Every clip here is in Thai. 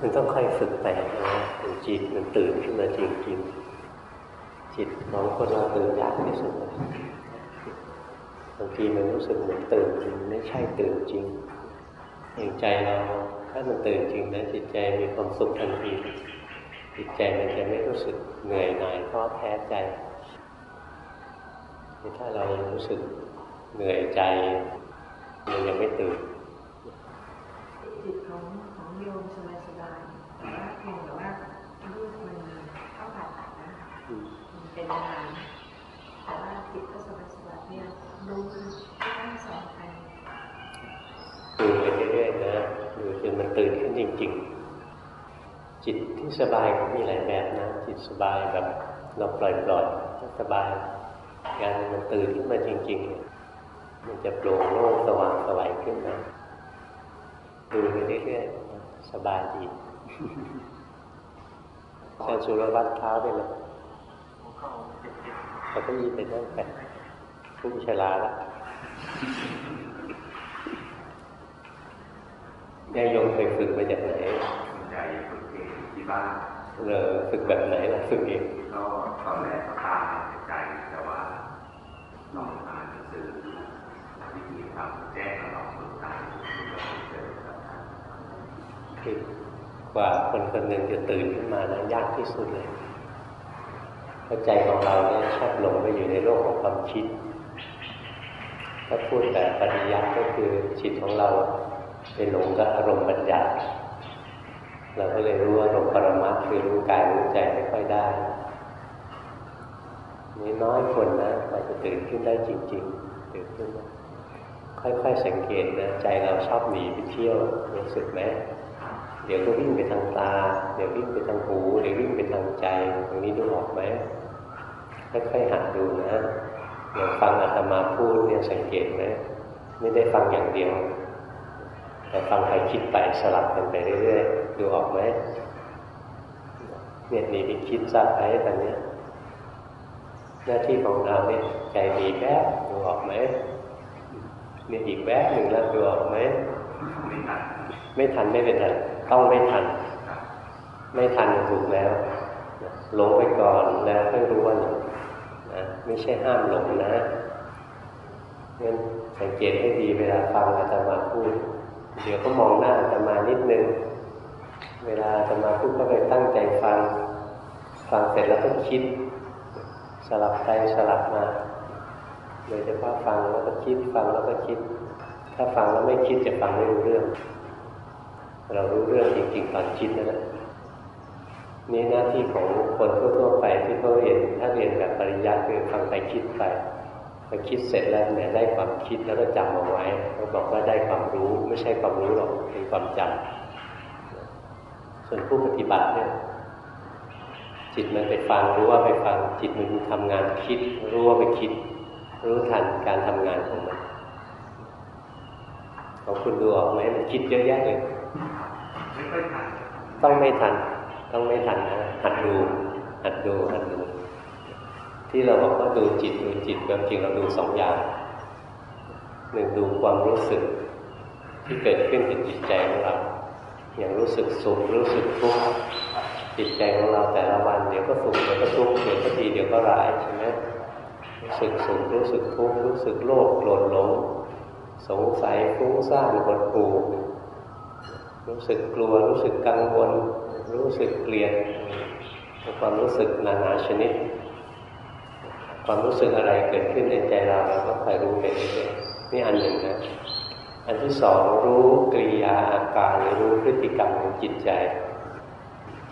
มันต้องค่อยฝึกไปนะจิตมันตื่นขึ้นมาจริงๆ จิตของคนเราตื่นยากที่สุดบางทีมันรู้สึกเหมือนตื่นจริงไม่ใช่ตื่นจริงอย่างใจเราถ้ามันตื่นจริงนะจิตใจมีความสุขทันทีจิตใจมันจะไม่รู้สึกเหนื่อยหน่ายท้อแท้ใจถ้าเรารู้สึกเหนื่อยใจ มันยังไม่ตื่นจิตของ โยมสบายสบายแต่ว่าเพียงแต่ว่าลูกมันเข้าผ่าตัดนะมันเป็นอาหารแต่ว่าจิตก็สบายสบายเนี่ยดูทั้งสองอันดูไปเรื่อยๆนะดูจนมันตื่นขึ้นจริง ๆ จิตที่สบายก็มีหลายแบบนะ จิตสบายแบบเราปล่อยๆสบายการมันตื่นขึ้นมาจริงๆมันจะโปร่งโล่งสว่างสวัยขึ้นมาดูไปเรื่อยๆ สบายดีเชิญสุรวัตเท้าไปเลยเขาก็ยีไปนั่งไปผู้ชราละยายยงเคยฝึกมาจากไหนใจฝึกเองที่บ้านเออฝึกแบบไหนล่ะฝึกเองก็ตอนแรกก็ตามใจแต่ว่าลองอ่านหนังสือวิธีทำแจ้งตลอดฝึกตาม คือกว่าคนคนหนึ่งจะตื่นขึ้นมานะยากที่สุดเลยเพราะใจของเราเนี่ยชอบหลงไปอยู่ในโลกของความคิด ถ้าพูดแบบปริยัติก็คือจิตของเราไปหลงกับอารมณ์บัญญัติเราก็เลยรู้อารมณ์ปรมัตคือรู้กายรู้ใจไม่ค่อยได้นี่น้อยคนนะกว่าจะตื่นขึ้นได้จริง ๆ ตื่นขึ้นค่อยๆสังเกตนะใจเราชอบหนีไปเที่ยวรู้สึกไหม เดี๋ยวก็วิ่งไปทางตา เดี๋ยววิ่งไปทางหูเดี๋ยววิ่งไปทางใจตรงนี้ดูออกไหมค่อยๆหัดดูนะอย่างฟังอาตมาพูดเนี่ยสังเกตไหมไม่ได้ฟังอย่างเดียว แต่ฟังใครคิดไปสลับกันไปเรื่อยๆดูออกไหมเนี่ยหนีไปคิดซะไปตอนนี้หน้าที่ของเราเนี่ยใจหนีแป๊บดูออกไหมเนี่ยอีกแวบหนึ่งแล้วดูออกไหมไม่ทันไม่เป็นไร ต้องไม่ทัน ไม่ทันถูกแล้วหลงไปก่อนแล้วค่อยรู้ว่าหลงนะไม่ใช่ห้ามหลงนะงั้นสังเกตให้ดีเวลาฟังอาตมาพูด เดี๋ยวก็มองหน้าอาตมานิดนึง เวลาอาตมาพูดก็ไปตั้งใจฟัง ฟังเสร็จแล้วก็คิด สลับไปสลับมาโดยเฉพาะฟังแล้วก็คิดฟังแล้วก็คิด ถ้าฟังแล้วไม่คิดจะฟังไม่รู้เรื่อง เรารู้เรื่องจริงๆตอนคิดนั่นแหละนี่หน้าที่ของคนทั่วๆไปที่เขาเรียนถ้าเรียนแบบปริยัติคือฟังไปคิดไปพอคิดเสร็จแล้วเนี่ยได้ความคิดแล้วก็จำเอาไว้เขาบอกว่าได้ความรู้ไม่ใช่ความรู้หรอกเป็นความจำส่วนผู้ปฏิบัติเนี่ยจิตมันไปฟังรู้ว่าไปฟังจิตมันทำงานคิด รู้ว่าไปคิด รู้ทันการทำงานของมันของคุณดูออกไหมมันคิดเยอะแยะเลย ต้องไม่ทัน ต้องไม่ทันนะหัดดูหัดดูหัดดู ที่เราบอกว่าดูจิตดูจิตความจริงเราดูสองอย่างหนึ่งดูความรู้สึก ที่เกิดขึ้นในจิตใจของเรา อย่างรู้สึกสุขรู้สึกทุกข์จิตใจของเราแต่ละวันเดี๋ยวก็สุขเดี๋ยวก็ทุกข์เดี๋ยวก็ดีเดี๋ยวก็ร้ายใช่ไหมรู้สึกสุขรู้สึกทุกข์รู้สึกโลภโกรธหลงสงสัยฟุ้งซ่านหดหู่ รู้สึกกลัว รู้สึกกังวล รู้สึกเกลียดความรู้สึกนานาชนิด ความรู้สึกอะไรเกิดขึ้นในใจเราเราก็คอยรู้ไปเรื่อยๆนี่อันหนึ่งนะอันที่สองรู้กริยาอาการหรือรู้พฤติกรรมของจิตใจ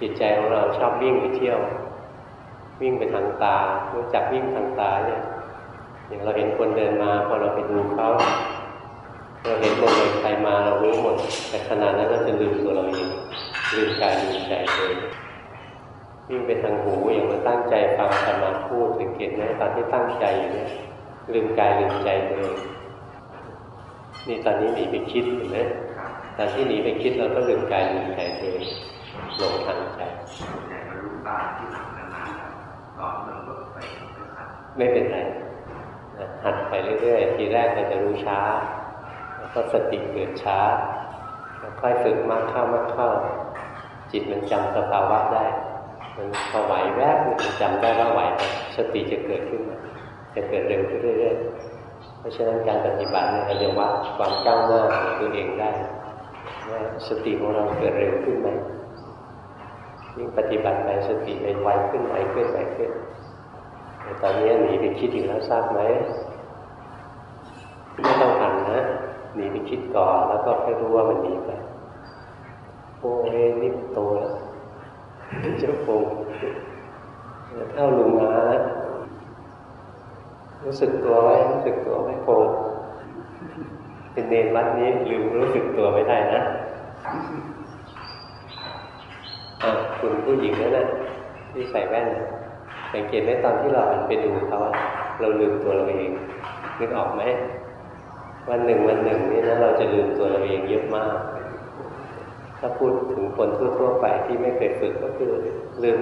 จิตใจของเราชอบวิ่งไปเที่ยว วิ่งไปทางตา รู้จักวิ่งทางตาเนี่ยอย่างเราเห็นคนเดินมาพอเราไปดูเขา เราเห็นหมดเลยใครมาเรารู้หมด แต่ขนาดนั้นเราจะลืมตัวเราเองลืมกายลืมใจเลยวิ่งไปทางหูอย่างเราตั้งใจฟังธรรมะพูดสังเกตไหมตอนที่ตั้งใจอยู่เนี่ยลืมกายลืมใจเลยนี่ตอนนี้หนีไปคิดเห็นไหมตอนที่หนีไปคิดเราก็ลืมกายลืมใจเลยหลงทางใจไม่เป็นไรหัดไปเรื่อยๆทีแรกเราจะรู้ช้า ก็สติเกิดช้าค่อยฝึกมากเข้ามากเข้า จิตมันจำสภาวะได้ มันพอไหวแวบมันจำได้ว่าไหวสติจะเกิดขึ้นมาจะเกิดเร็วขึ้นเรื่อยๆเพราะฉะนั้นการปฏิบัติเนี่ยเราจะวัดความก้าวหน้าของตัวเองได้ว่าสติของเราเกิดเร็วขึ้นไหมยิ่งปฏิบัติไปสติไปไวขึ้นไวขึ้นไวขึ้นแต่ตอนนี้หนีไปคิดอีกแล้วทราบไหมไม่ต้อง หนีไปคิดก่อนแล้วก็ค่อยรู้ว่ามันหนีไปโอ้ยนี่โตแล้วเจ้าคงเท่าลุงมาแล้วรู้สึกตัวไว้รู้สึกตัวไว้คงเป็นเนรวัดนี้ลืมรู้สึกตัวไม่ได้นะอะคุณผู้หญิงนั่นนะที่ใส่แว่นสังเกตไหมตอนที่เราหันไปดูเขาเราลืมตัวเราเองนึกออกไหม วันหนึ่งวันหนึ่งนี่นะเราจะลืมตัวเราเองเยอะมาก ถ้าพูดถึงคนทั่วๆไปที่ไม่เคยฝึกก็คือลืม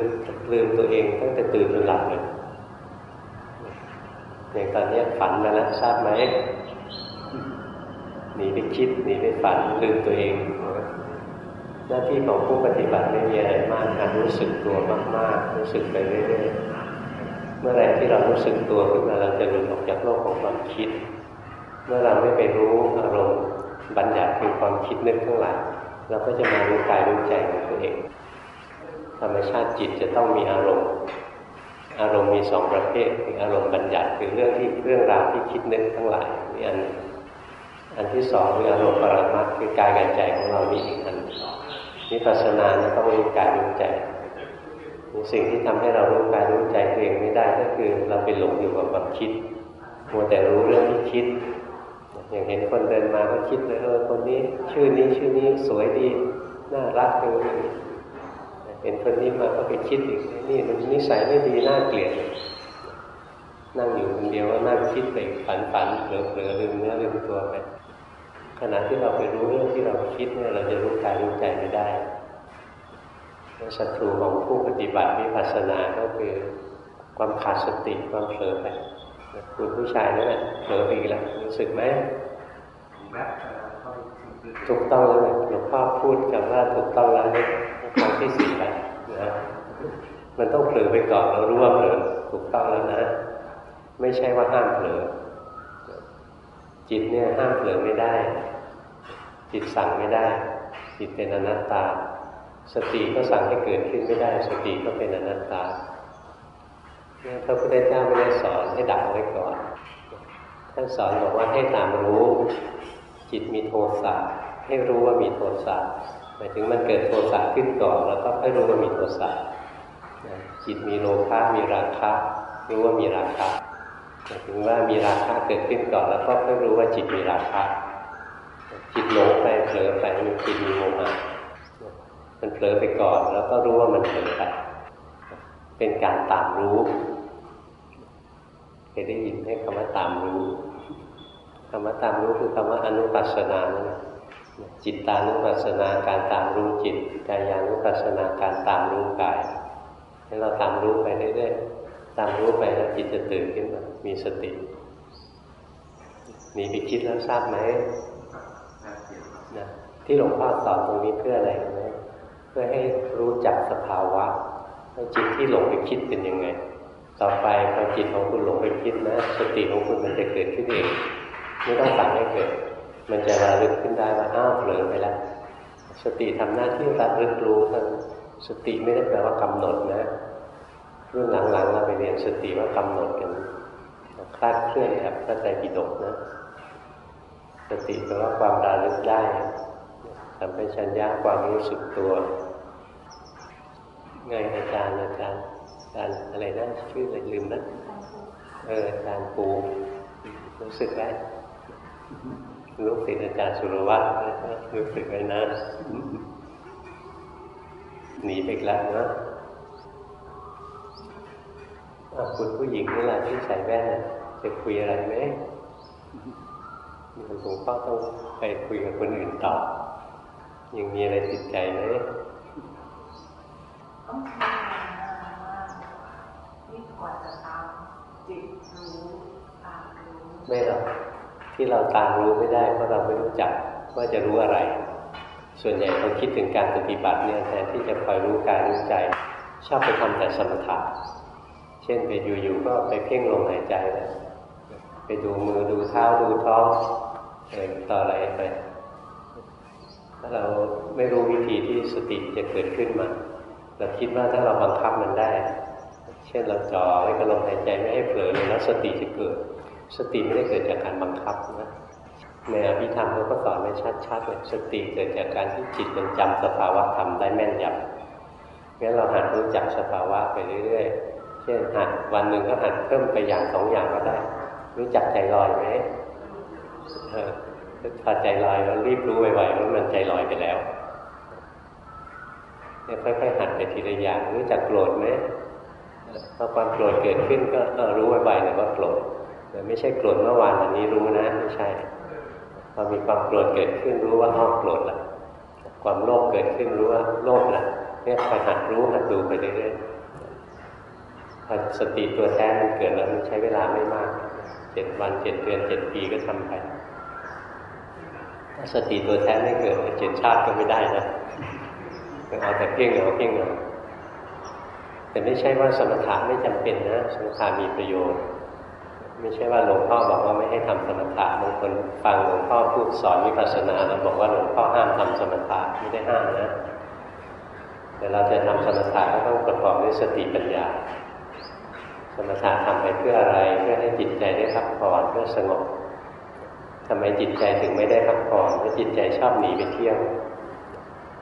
ลืมตัวเองตั้งแต่ตื่นจนหลับเลยอย่างตอนนี้ฝันมาแล้วทราบไหมหนีไปคิดหนีไปฝันลืมตัวเอง หน้าที่ของผู้ปฏิบัติไม่มีอะไรมากการรู้สึกตัวมากๆ รู้สึกไปเรื่อยๆเมื่อไรที่เรารู้สึกตัวขึ้นมาเราจะหลุดออกจากโลกของความคิด เมื่อเราไม่ไปรู้อารมณ์บัญญัติคือความคิดนึกทั้งหลายเราก็จะมารู้กายรู้ใจของตัวเอง ธรรมชาติจิตจะต้องมีอารมณ์ อารมณ์มีสองประเภทคืออารมณ์บัญญัติคือเรื่องที่เรื่องราวที่คิดนึกทั้งหลายนี่อันอันที่สองคืออารมณ์ปรมัตคือกายกับใจของเรามีอีกอันวิปัสนานี่ยต้องรู้กายรู้ใจสิ่งที่ทำให้เรารู้กายรู้ใจตัวเองไม่ได้ก็คือเราไปหลงอยู่กับความคิดมัวแต่รู้เรื่องที่คิด อย่างเห็นคนเดินมาก็คิดเลยเออคนนี้ ชื่อนี้ชื่อนี้สวยดี น่ารักดูเห็นคนนี้มาก็ไปคิดอีกนี่มันนิสัยไม่ดีน่าเกลียดนั่งอยู่คนเดียวก็นั่งคิดไปฝันฝันเผลอเผลอลืมเนื้อลืมตัวไปขณะที่เราไปรู้เรื่องที่เราคิดเนี่ยเราจะรู้กายรู้ใจไม่ได้ศัตรูของผู้ปฏิบัติวิปัสสนาก็คือความขาดสติความเผลอไปคุณผู้ชายนั่นแหละเผลอไปอีกแล้วรู้สึกไหม ถูกต้องแล้วหลวงพ่อพูดกับว่าถูกต้องแล้วนี่ครั้งที่สี่แล้วนะมันต้องเผลอไปก่อนเรารู้ว่าเผลอถูกต้องแล้วนะ ไม่ใช่ว่าห้ามเผลอจิตเนี่ยห้ามเผลอไม่ได้ จิตสั่งไม่ได้ จิตเป็นอนัตตา สติก็สั่งให้เกิดขึ้นไม่ได้ สติก็เป็นอนัตตาพระพุทธเจ้าไม่ได้สอนให้ดักไว้ก่อนท่านสอนบอกว่าให้ตามรู้ จิตมีโทสะให้รู้ว่ามีโทสะหมายถึงมันเกิดโทสะขึ้นก่อนแล้วก็ให้รู้ว่ามีโทสะจิตมีโลภะมีราคะ รู้ว่ามีราคะหมายถึงว่ามีราคะเกิดขึ้นก่อนแล้วก็ให้รู้ว่าจิตมีราคะ จิตหลงไปเผลอไปมีจิตมีโมหะมันเผลอไปก่อนแล้วก็รู้ว่ามันเผลอไปเป็นการตามรู้เคยได้ยินให้คำว่าตามรู้ คำว่าตามรู้คือคำว่าอนุปัสสนานั่นจิตตานุปัสสนาการตามรู้จิตกายานุปัสสนาการตามรู้กายให้เราตามรู้ไปเรื่อยๆตามรู้ไปแล้วจิตจะตื่นขึ้นมามีสติหนีไปคิดแล้วทราบไหมนะที่หลวงพ่อสอนตรงนี้เพื่ออะไรไหมเพื่อให้รู้จักสภาวะว่าจิตที่หลงไปคิดเป็นยังไง ต่อไปพอจิตของคุณหลงไปคิดนะ สติของคุณมันจะเกิดขึ้นเอง ไม่ต้องสั่งให้เกิด มันจะระลึกขึ้นได้ว่าอ้าวเผลอไปแล้ว สติทำหน้าที่ระลึกรู้ทั้งสติไม่ได้แปลว่ากำหนดนะ รุ่นหลังๆเราไปเรียนสติว่ากำหนดกันคลาดเคลื่อนแบบพระไตรปิฎกนะ สติแปลว่าความระลึกได้สัมปชัญญะความรู้สึกตัวไงอาจารย์อาจารย์อาจารย์อะไรนะชื่ออะไรลืมนะเอออาจารย์ปูรู้สึกไหม ลูกศิษย์อาจารย์สุรวัตรรู้สึกไหมนะหนีไปแล้วนะคุณผู้หญิงนี่แหละที่ใส่แว่นจะคุยอะไรไหมหลวงพ่อต้องไปคุยกับคนอื่นต่อ ยังมีอะไรติดใจไหมต้องใช้เวลานานมากที่กว่าจะตามจิตรู้ตามรู้ไม่หรอก ที่เราตามรู้ไม่ได้เพราะเราไม่รู้จักว่าจะรู้อะไร ส่วนใหญ่เราคิดถึงการปฏิบัติเนี่ยแทนที่จะคอยรู้กายรู้ใจ ชอบไปทำแต่สมถะเช่นไปอยู่ๆก็ไปเพ่งลมหายใจนะไปดูมือดูเท้าดูท้องอะไรต่ออะไรไปถ้าเราไม่รู้วิธีที่สติจะเกิดขึ้นมาเราคิดว่าถ้าเราบังคับมันได้ เช่นเราจ่อไว้กับลมหายใจไม่ให้เผลอเลยแล้วสติจะเกิด สติไม่ได้เกิดจากการบังคับนะในอภิธรรมเขาก็สอนไว้ชัดๆเลยสติเกิดจากการที่จิตมันจำสภาวะธรรมได้แม่นยำงั้นเราหัดรู้จักสภาวะไปเรื่อยๆ เช่นหัดวันหนึ่งก็หัดเพิ่มไปอย่างสองอย่างก็ได้ รู้จักใจลอยไหมเออพอใจลอยแล้วรีบรู้ไวๆว่ามันใจลอยไปแล้วเนี่ยค่อยๆหัดไปทีละอย่างรู้จักโกรธไหมพอความโกรธเกิดขึ้นก็รู้ไวๆเนะว่าโกรธ แต่ไม่ใช่โกรธเมื่อวานวันนี้รู้นะไม่ใช่พอมีความโกรธเกิดขึ้นรู้ว่าห้องโกรธละความโลภเกิดขึ้นรู้ว่าโลภละเนี่ยคอยหัดรู้หัดดูไปเรื่อยๆพอสติตัวแท้มันเกิดแล้วมันใช้เวลาไม่มากเจ็ดวันเจ็ดเดือนเจ็ดปีก็ทำไปถ้าสติตัวแท้ไม่เกิดเจ็ดชาติก็ไม่ได้นะเอาแต่เพ่งเอาเพ่งเอาแต่ไม่ใช่ว่าสมถะไม่จำเป็นนะสมถะมีประโยชน์ ไม่ใช่ว่าหลวงพ่อบอกว่าไม่ให้ทำสมถะบางคนฟังหลวงพ่อพูดสอนวิปัสสนาแล้วบอกว่าหลวงพ่อห้ามทำสมถะไม่ได้ห้ามนะแต่เราจะทำสมถะก็ต้องประกอบด้วยสติปัญญา สมถะทำไปเพื่ออะไรเพื่อให้จิตใจได้พักผ่อนเพื่อสงบทำไมจิตใจถึงไม่ได้พักผ่อนเพราะจิตใจชอบหนีไปเที่ยว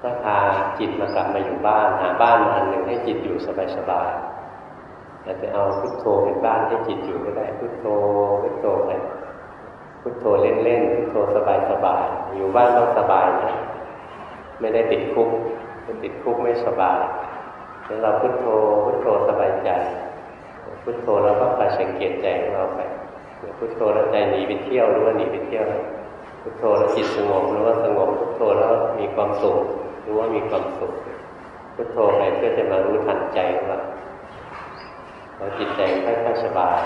ถ้าพาจิตมากลับมาอยู่บ้านหาบ้านอันหนึ่งให้จิตอยู่สบายๆ อาจจะเอาพุทโธเป็นบ้านให้จิตอยู่ก็ได้พุทโธพุทโธไปพุทโธเล่นๆพุทโธสบายๆอยู่บ้านต้องสบายนะไม่ได้ติดคุกติดคุกไม่สบายงั้นเราพุทโธพุทโธสบายใจพุทโธแล้วก็คอยสังเกตใจของเราไปพุทโธแล้วใจหนีไปเที่ยวหรือว่าหนีไปเที่ยวพุทโธแล้วจิตสงบหรือว่าสงบพุทโธแล้วมีความสุขหรือว่ามีความสุขพุทโธไปเพื่อจะมารู้ทันใจของเรา พอจิตใจค่อยๆสบาย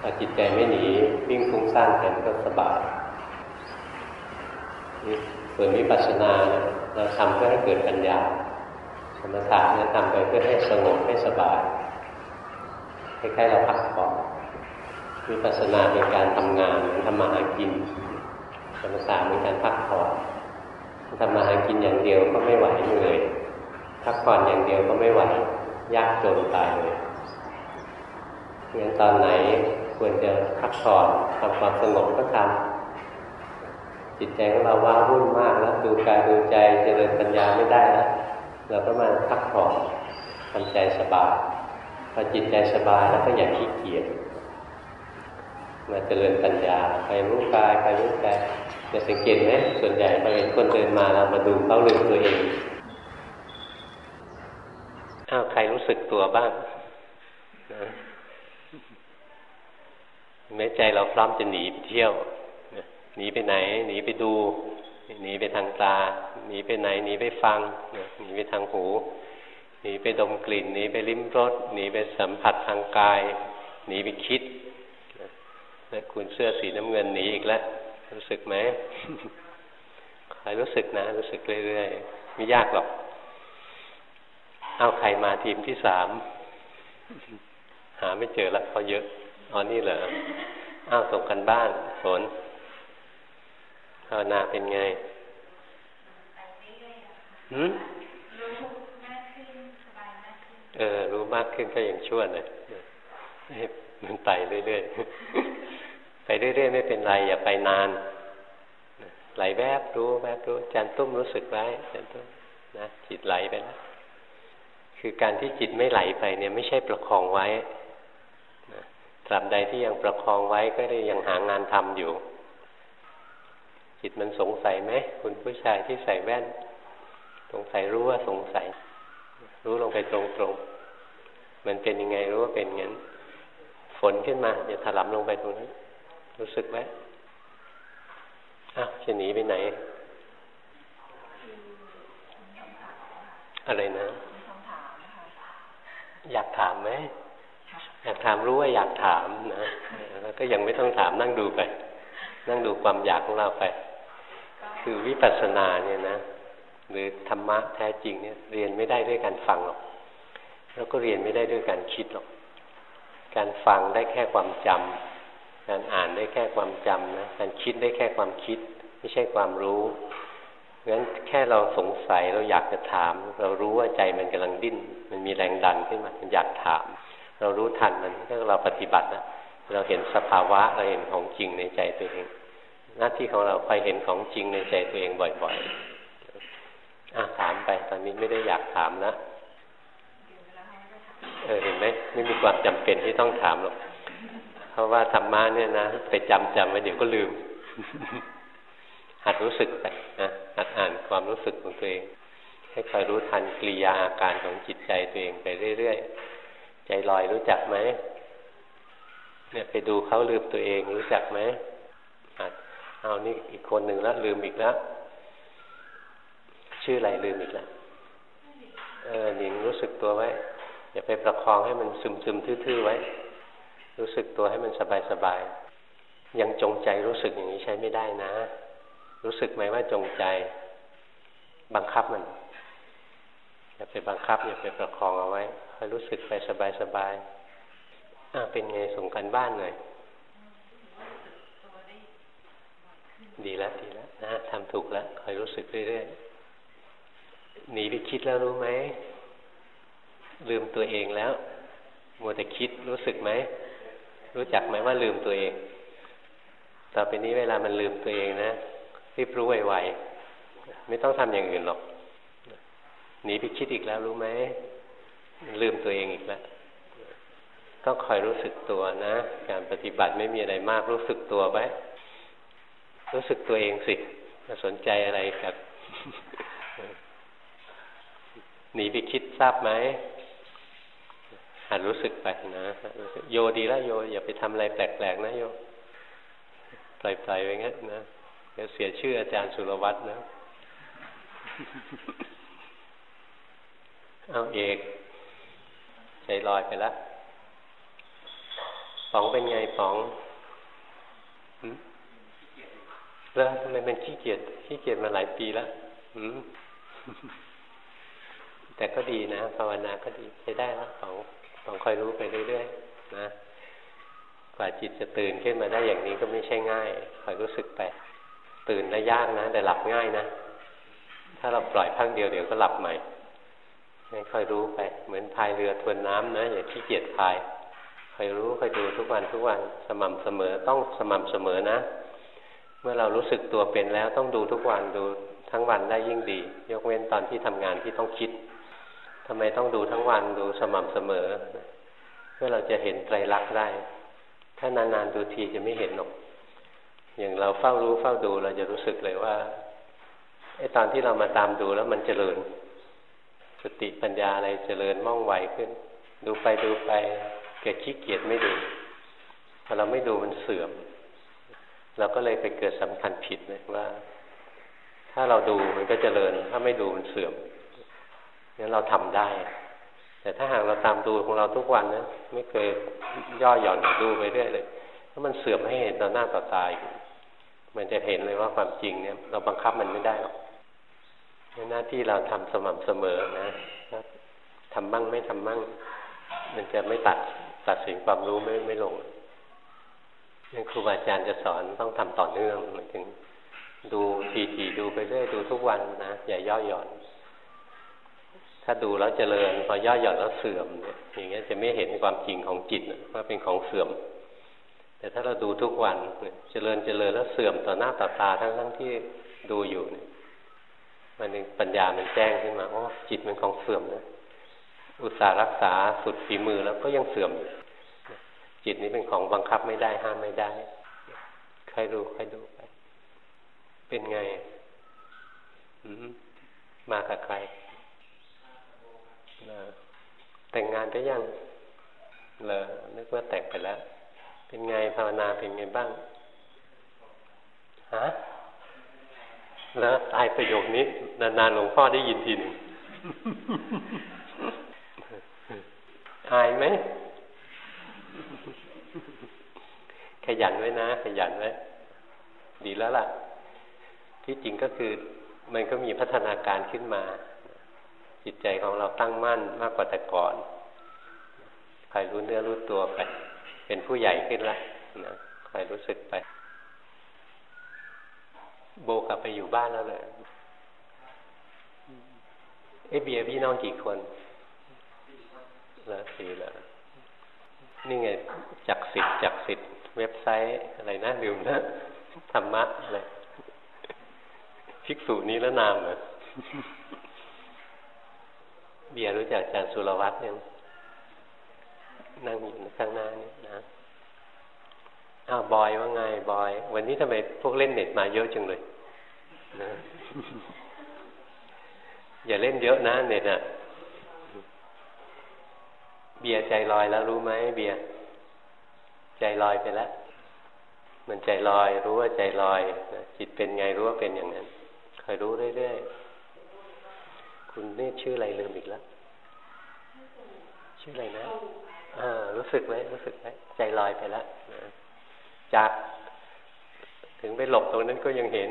พอจิตใจไม่หนีวิ่งฟุ้งซ่านกันก็สบายส่วนวิปัสสนาเราทำเพื่อให้เกิดปัญญาสมถะเนี่ยทำไปเพื่อให้สงบให้สบายคล้ายๆเราพักผ่อนวิปัสสนาเป็นการทำงานทำมาหากินสมถะเป็นการพักผ่อนทำมาหากินอย่างเดียวก็ไม่ไหวเหนื่อยพักผ่อนอย่างเดียวก็ไม่ไหว ยากจนตายเลยงั้นตอนไหนควรจะพักผ่อนทำความสงบก็ทำจิตใจของเราว้าวุ่นมากแล้วดูกายดูใจเจริญปัญญาไม่ได้แล้วเราก็มาพักผ่อนทำใจสบายพอจิตใจสบายแล้วก็อย่าขี้เกียจมาเจริญปัญญาไปรู้กายไปรู้ใจจะสังเกตไหมส่วนใหญ่พอเห็นคนเดินมาเรามาดูเขาลืมตัวเอง อ้าวใครรู้สึกตัวบ้างนะแม้ใจเราพร้อมจะหนีไปเที่ยวหนีไปไหน หนีไปดูหนีไปทางตาหนีไปไหนหนีไปฟังหนีไปทางหูหนีไปดมกลิ่นหนีไปลิ้มรสหนีไปสัมผัสทางกายหนีไปคิดนะคุณเสื้อสีน้ำเงินหนีอีกแล้วรู้สึกไหมใครรู้สึกนะ รู้สึกเรื่อยๆไม่ยากหรอก เอาใครมาทีมที่สาม หาไม่เจอแล้วเพราะเยอะอ๋อนี่เหรออ้าวส่งกันบ้านฝนภาวนาเป็นไงหืมเออ รู้มากขึ้นก็ยังชั่วหน่อยมันไปเรื่อยๆ ไปเรื่อยๆ ไม่เป็นไร อย่าไปนาน ไหลแวบรู้แวบรู้จันตุ้มรู้สึกไว้จันตุ้มนะจิตไหลไปแล้ว คือการที่จิตไม่ไหลไปเนี่ยไม่ใช่ประคองไว้ตราบใดที่ยังประคองไว้ก็ได้ยังหางานทำอยู่ จิตมันสงสัยไหมคุณผู้ชายที่ใส่แว่น สงสัยรู้ว่าสงสัย รู้ลงไปตรงๆมันเป็นยังไงรู้ว่าเป็นงั้น ฝนขึ้นมาอย่าถลำลงไปตรงนั้น รู้สึกไหมอ้าวจะหนีไปไหน อะไรนะ อยากถามไหมอยากถามรู้ว่าอยากถามนะแล้วก็ยังไม่ต้องถามนั่งดูไป นั่งดูความอยากของเราไปกคือวิปัสสนาเนี่ยนะ หรือธรรมะแท้จริงเนี่ยเรียนไม่ได้ด้วยการฟังหรอก แล้วก็เรียนไม่ได้ด้วยการคิดหรอก การฟังได้แค่ความจำการอ่านได้แค่ความจำนะ การคิดได้แค่ความคิด ไม่ใช่ความรู้ งั้นแค่เราสงสัยเราอยากจะถาม เรารู้ว่าใจมันกำลังดิ้น มันมีแรงดันขึ้นมามันอยากถาม เรารู้ทันมันถ้าเราปฏิบัตินะเราเห็นสภาวะเราเห็นของจริงในใจตัวเอง หน้าที่ของเราไปเห็นของจริงในใจตัวเองบ่อยๆอะถามไปตอนนี้ไม่ได้อยากถามนะเออเห็นไหมไม่มีความจำเป็นที่ต้องถามหรอกเพราะว่าธรรมะเนี่ยนะไปจำจำไว้เดี๋ยวก็ลืม หัดรู้สึกไปนะหัดอ่านความรู้สึกของตัวเอง ให้คอยรู้ทันกิริยาอาการของจิตใจตัวเองไปเรื่อยๆ ใจลอยรู้จักไหมเนี่ยไปดูเขาลืมตัวเองรู้จักไหมเอานี่อีกคนหนึ่งแล้วลืมอีกแล้ว ชื่ออะไรลืมอีกแล้ว เออหนิงรู้สึกตัวไว้ อย่าไปประคองให้มันซึมซึมทื่อๆไว้ รู้สึกตัวให้มันสบายสบายยังจงใจรู้สึกอย่างนี้ใช้ไม่ได้นะ รู้สึกไหมว่าจงใจ บังคับมันอย่าไปบังคับอย่าไปประคองเอาไว้คอยรู้สึกไปสบายสบายอ่าเป็นไงส่งกันบ้านหน่อยดีแล้วดีแล้วนะทำถูกแล้วคอยรู้สึกเรื่อยๆหนีไปคิดแล้วรู้ไหมลืมตัวเองแล้วมัวแต่คิดรู้สึกไหมรู้จักไหมว่าลืมตัวเอง ต่อไปนี้เวลามันลืมตัวเองนะ รีบรู้ไวๆไม่ต้องทำอย่างอื่นหรอกหนีไปคิดอีกแล้วรู้ไหมลืมตัวเองอีกแล้วต้องคอยรู้สึกตัวนะ การปฏิบัติไม่มีอะไรมากรู้สึกตัวไว้รู้สึกตัวเองสิมาสนใจอะไรกับหนีไปคิดทราบไหมหัดรู้สึกไปนะโยดีแล้วโย อย่าไปทำอะไรแปลกๆนะโยปล่อยๆไปงั้นนะ เดี๋ยวเสียชื่ออาจารย์สุรวัตรนะ เอาเอกใจลอยไปแล้วป๋องเป็นไงป๋องแล้วทำไมเป็นขี้เกียจขี้เกียจมาหลายปีแล้วแต่ก็ดีนะภาวนาก็ดีใช้ได้แล้วป๋องป๋องคอยรู้ไปเรื่อยๆนะกว่าจิตจะตื่นขึ้นมาได้อย่างนี้ก็ไม่ใช่ง่ายคอยรู้สึกไป ตื่นได้ยากนะแต่หลับง่ายนะ ถ้าเราปล่อยพักเดียวเดี๋ยวก็หลับใหม่ให้ค่อยรู้ไป เหมือนพายเรือทวนน้ำนะอย่าขี้เกียจพายคอยรู้คอยดูทุกวันทุกวันสม่ำเสมอต้องสม่ำเสมอนะ เมื่อเรารู้สึกตัวเป็นแล้วต้องดูทุกวันดูทั้งวันได้ยิ่งดี ยกเว้นตอนที่ทำงานที่ต้องคิดทำไมต้องดูทั้งวันดูสม่ำเสมอ เพื่อเราจะเห็นไตรลักษณ์ได้ ถ้านานๆดูทีจะไม่เห็นหรอก อย่างเราเฝ้ารู้เฝ้าดูเราจะรู้สึกเลยว่าไอ้ตอนที่เรามาตามดูแล้วมันเจริญ สติปัญญาอะไรเจริญม่องไวขึ้น ดูไปดูไปเกิดขี้เกียจไม่ดูพอเราไม่ดูมันเสื่อม เราก็เลยไปเกิดสำคัญผิดเลยว่า ถ้าเราดูมันก็เจริญ ถ้าไม่ดูมันเสื่อมงั้นเราทำได้ แต่ถ้าหากเราตามดูของเราทุกวันนะไม่เคยย่อหย่อนดูไปเรื่อยเลยถ้ามันเสื่อมให้เห็นต่อหน้าต่อตาอยู่ มันจะเห็นเลยว่าความจริงเนี่ย เราบังคับมันไม่ได้หรอกหน้าที่เราทำสม่ำเสมอนะทำบ้างไม่ทำบ้างมันจะไม่ตัดตัดสิ่งความรู้ไม่ไม่ลงยังครูบาอาจารย์จะสอนต้องทำต่อเนื่องหมายถึง ดูทีๆดูไปเรื่อยดูทุกวันนะอย่าย่อหย่อน ถ้าดูแล้วเจริญพอย่อหย่อนแล้วเสื่อมเนี่ยอย่างเงี้ยจะไม่เห็นความจริงของจิตว่าเป็นของเสื่อม แต่ถ้าเราดูทุกวันเจริญเจริญแล้วเสื่อมต่อหน้าต่อตาทั้งทั้งที่ดูอยู่เนี่ยมันนึงปัญญามันแจ้งขึ้นมาโอ้จิตมันของเสื่อมนะอุตส่าห์รักษาสุดฝีมือแล้วก็ยังเสื่อมอยู่จิตนี้เป็นของบังคับไม่ได้ห้ามไม่ได้ ใครดูใครดูไป เป็นไงมากับใคร แต่งงานได้ยังเลยนึกว่าแต่งไปแล้ว เป็นไงภาวนาเป็นไงบ้างฮะแล้วตายประโยคนี้ นานๆหลวงพ่อได้ยินทีหนึ่งอายไหมขยันไว้นะ ขยันไว้ ดีแล้วล่ะ ที่จริงก็คือ มันก็มีพัฒนาการขึ้นมา จิตใจของเราตั้งมั่นมากกว่าแต่ก่อนคอยรู้เนื้อรู้ตัวไป เป็นผู้ใหญ่ขึ้นละนะคอยรู้สึกไป โบกลับไปอยู่บ้านแล้วเลยเอเบียพี่น้องกี่คนละสี่ละนี่ไงจักสิทธิ์จักสิทธิ์เว็บไซต์อะไรนะลืมนะธรรมะอะไรภิกษุนี้แล้วนามเหรอเบียร์รู้จักอาจารย์สุรวัตรยัง นั่งอยู่ข้างหน้านี่นะอ้าวบอยว่าไงบอย วันนี้ทำไมพวกเล่นเน็ตมาเยอะจังเลยนะอย่าเล่นเยอะนะเน็ตอะ เบียร์ใจลอยแล้วรู้ไหมเบียร์ใจลอยไปแล้วมันใจลอย รู้ว่าใจลอยจิตเป็นไงรู้ว่าเป็นอย่างนั้นคอยรู้เรื่อยๆคุณนี่ชื่ออะไรลืมอีกแล้ว ชื่ออะไรนะ อ่ารู้สึกไหมรู้สึกไหมใจลอยไปแล้วจากถึงไปหลบตรงนั้นก็ยังเห็น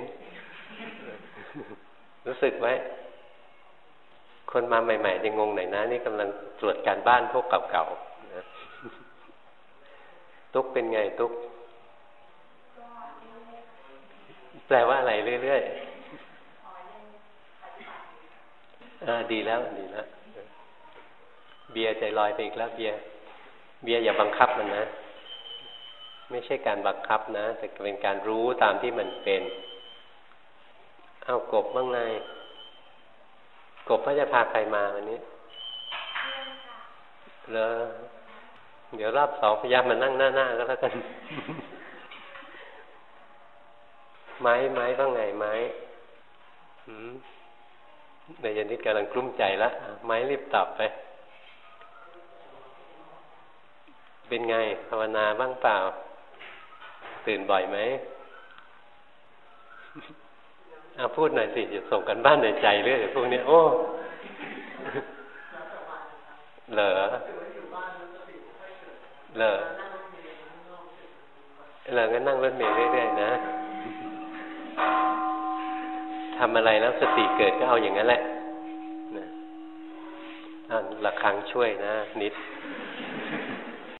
รู้สึกไหมคนมาใหม่ๆจะงงหน่อยนะ นี่กำลังตรวจการบ้านพวกเก่าๆตุ๊กเป็นไงตุ๊กแปลว่าอะไรเรื่อยๆอ่าดีแล้วดีแล้วเบียร์ใจลอยไปอีกแล้วเบียร์ เบียร์อย่าบังคับมันนะ ไม่ใช่การบังคับนะ แต่เป็นการรู้ตามที่มันเป็น เอากบบ้างไงกบก็จะพาใครมาวันนี้แล้วเดี๋ยวรอบสองพยายามมานั่งหน้าๆก็แล้วกัน ไม้ไม้บ้างไงไม้หืมในยันนิดกำลังกลุ้มใจละไม้รีบตอบไป เป็นไงภาวนาบ้างเปล่า ตื่นบ่อยไหมเอาพูดหน่อยสิจะส่งกันบ้านในใจเรื่อยพวกนี้โอ้เหรอเหรอเหรองั้นนั่งรถเมล์เรื่อยๆนะทำอะไรแล้วสติเกิดก็เอาอย่างนั้นแหละนะอ่าระคังช่วยนะ นิด